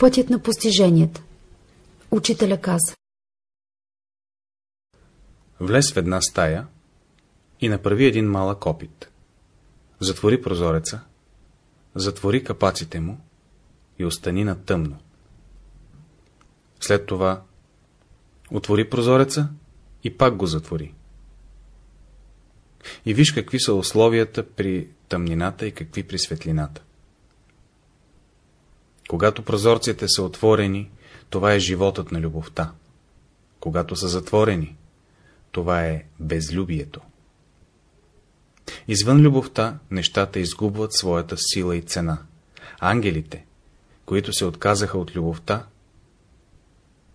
Пътят на постиженията. Учителя каза. Влез в една стая и направи един малък опит. Затвори прозореца, затвори капаците му и остани на тъмно. След това отвори прозореца и пак го затвори. И виж какви са условията при тъмнината и какви при светлината. Когато прозорците са отворени, това е животът на любовта. Когато са затворени, това е безлюбието. Извън любовта, нещата изгубват своята сила и цена. Ангелите, които се отказаха от любовта,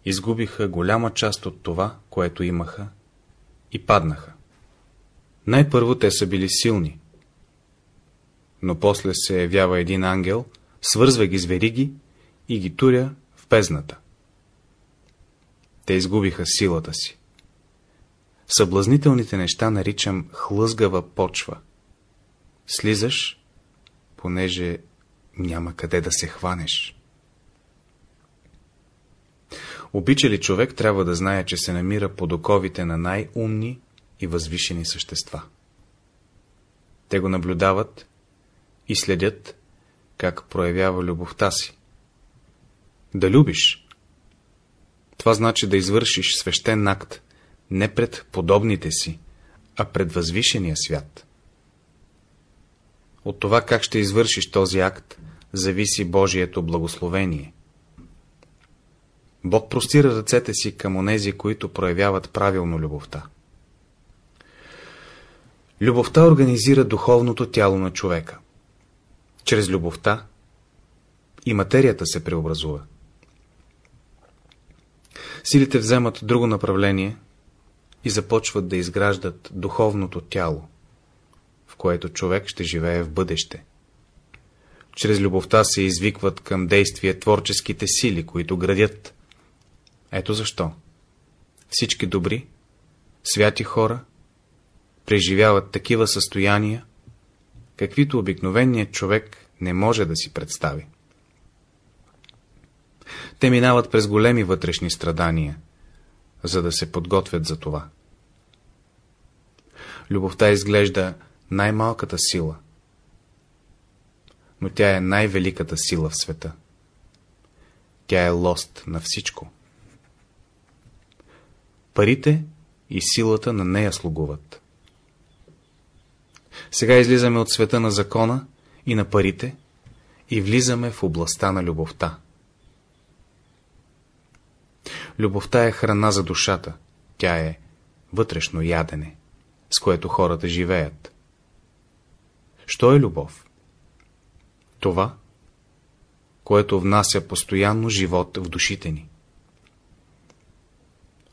изгубиха голяма част от това, което имаха и паднаха. Най-първо те са били силни, но после се явява един ангел, свързва ги с вериги и ги туря в бездната. Те изгубиха силата си. Съблазнителните неща наричам хлъзгава почва. Слизаш, понеже няма къде да се хванеш. Обича ли човек, трябва да знае, че се намира под оковите на най-умни и възвишени същества. Те го наблюдават и следят, как проявява любовта си. Да любиш. Това значи да извършиш свещен акт, не пред подобните си, а пред възвишения свят. От това как ще извършиш този акт, зависи Божието благословение. Бог простира ръцете си към онези, които проявяват правилно любовта. Любовта организира духовното тяло на човека. Чрез любовта и материята се преобразува. Силите вземат друго направление и започват да изграждат духовното тяло, в което човек ще живее в бъдеще. Чрез любовта се извикват към действие творческите сили, които градят. Ето защо. Всички добри, святи хора преживяват такива състояния, каквито обикновеният човек не може да си представи. Те минават през големи вътрешни страдания, за да се подготвят за това. Любовта изглежда най-малката сила, но тя е най-великата сила в света. Тя е лост на всичко. Парите и силата на нея слугуват. Сега излизаме от света на закона и на парите и влизаме в областта на любовта. Любовта е храна за душата, тя е вътрешно ядене, с което хората живеят. Що е любов? Това, което внася постоянно живот в душите ни.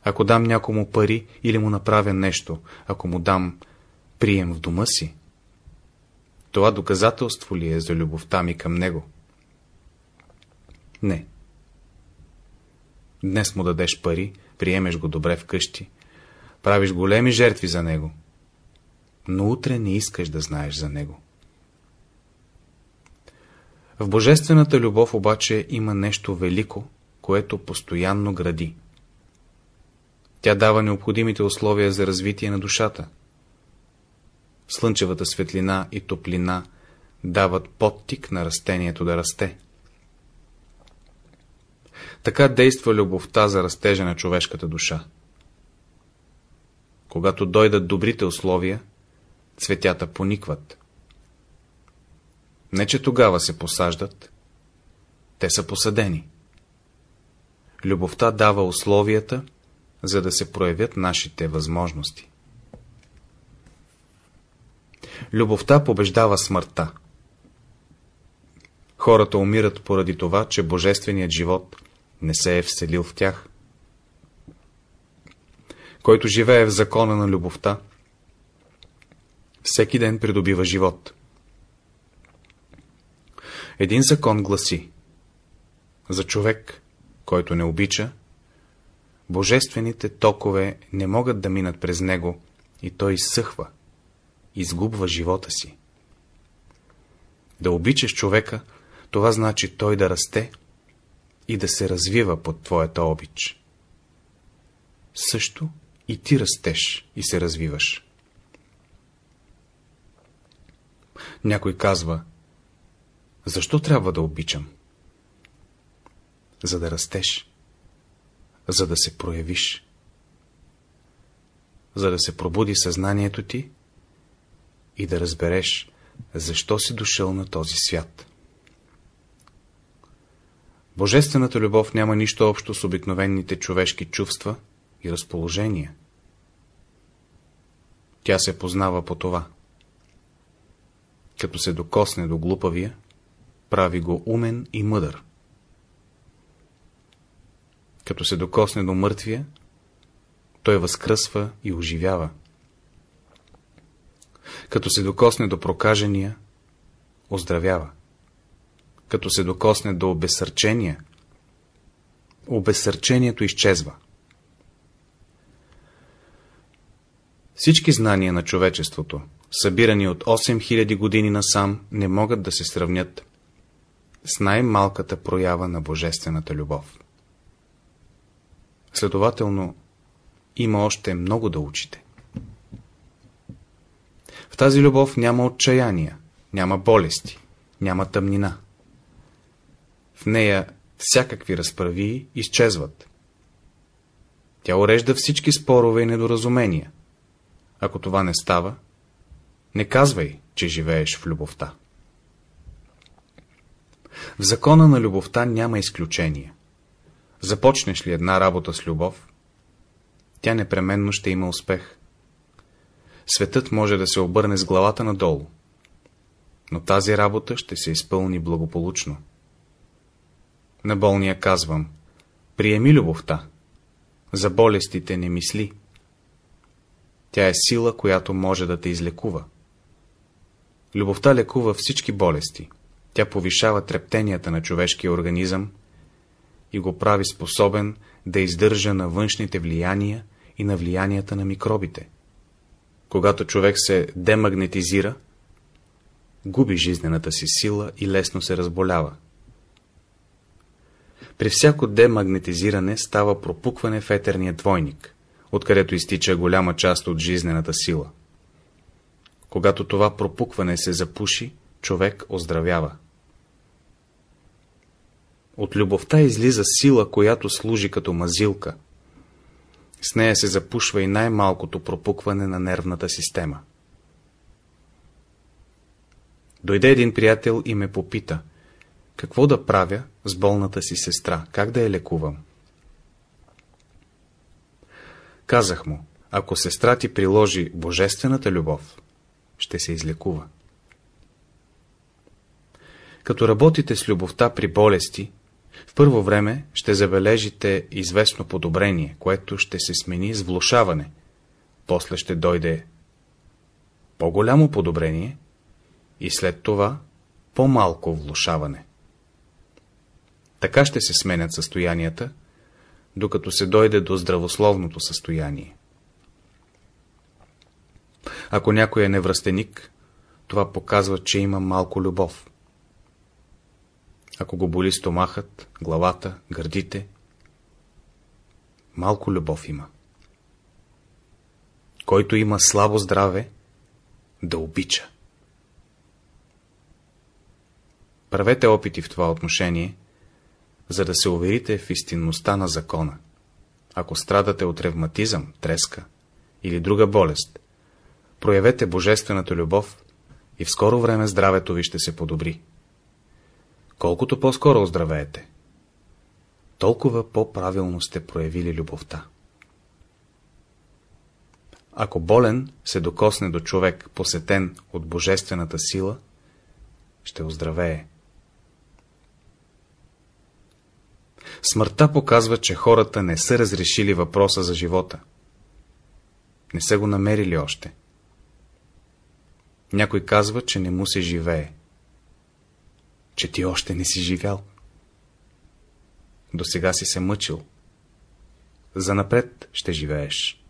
Ако дам някому пари или му направя нещо, ако му дам прием в дома си, това доказателство ли е за любовта ми към него? Не. Днес му дадеш пари, приемеш го добре вкъщи, правиш големи жертви за него, но утре не искаш да знаеш за него. В божествената любов обаче има нещо велико, което постоянно гради. Тя дава необходимите условия за развитие на душата – слънчевата светлина и топлина дават подтик на растението да расте. Така действа любовта за растежа на човешката душа. Когато дойдат добрите условия, цветята поникват. Не, че тогава се посаждат, те са посадени. Любовта дава условията, за да се проявят нашите възможности. Любовта побеждава смъртта. Хората умират поради това, че божественият живот не се е вселил в тях. Който живее в закона на любовта, всеки ден придобива живот. Един закон гласи За човек, който не обича, божествените токове не могат да минат през него и той изсъхва изгубва живота си. Да обичаш човека, това значи той да расте и да се развива под твоята обич. Също и ти растеш и се развиваш. Някой казва, защо трябва да обичам? За да растеш, за да се проявиш, за да се пробуди съзнанието ти и да разбереш, защо си дошъл на този свят. Божествената любов няма нищо общо с обикновените човешки чувства и разположения. Тя се познава по това. Като се докосне до глупавия, прави го умен и мъдър. Като се докосне до мъртвия, той възкръсва и оживява. Като се докосне до прокажения, оздравява. Като се докосне до обесърчения, обесърчението изчезва. Всички знания на човечеството, събирани от 8000 години насам, не могат да се сравнят с най-малката проява на божествената любов. Следователно, има още много да учите. Тази любов няма отчаяния, няма болести, няма тъмнина. В нея всякакви разправи изчезват. Тя урежда всички спорове и недоразумения. Ако това не става, не казвай, че живееш в любовта. В закона на любовта няма изключение. Започнеш ли една работа с любов, тя непременно ще има успех. Светът може да се обърне с главата надолу, но тази работа ще се изпълни благополучно. На болния казвам, приеми любовта, за болестите не мисли. Тя е сила, която може да те излекува. Любовта лекува всички болести. Тя повишава трептенията на човешкия организъм и го прави способен да издържа на външните влияния и на влиянията на микробите. Когато човек се демагнетизира, губи жизнената си сила и лесно се разболява. При всяко демагнетизиране става пропукване в етерния двойник, откъдето изтича голяма част от жизнената сила. Когато това пропукване се запуши, човек оздравява. От любовта излиза сила, която служи като мазилка. С нея се запушва и най-малкото пропукване на нервната система. Дойде един приятел и ме попита, какво да правя с болната си сестра, как да я лекувам. Казах му, ако сестра ти приложи божествената любов, ще се излекува. Като работите с любовта при болести, в първо време ще забележите известно подобрение, което ще се смени с влушаване. После ще дойде по-голямо подобрение и след това по-малко влушаване. Така ще се сменят състоянията, докато се дойде до здравословното състояние. Ако някой е невръстеник, това показва, че има малко любов. Ако го боли стомахът, главата, гърдите, малко любов има. Който има слабо здраве, да обича. Правете опити в това отношение, за да се уверите в истинността на закона. Ако страдате от ревматизъм, треска или друга болест, проявете божествената любов и в скоро време здравето ви ще се подобри. Колкото по-скоро оздравеете, толкова по-правилно сте проявили любовта. Ако болен се докосне до човек, посетен от божествената сила, ще оздравее. Смъртта показва, че хората не са разрешили въпроса за живота. Не са го намерили още. Някой казва, че не му се живее. Че ти още не си живял. До сега си се мъчил. Занапред ще живееш.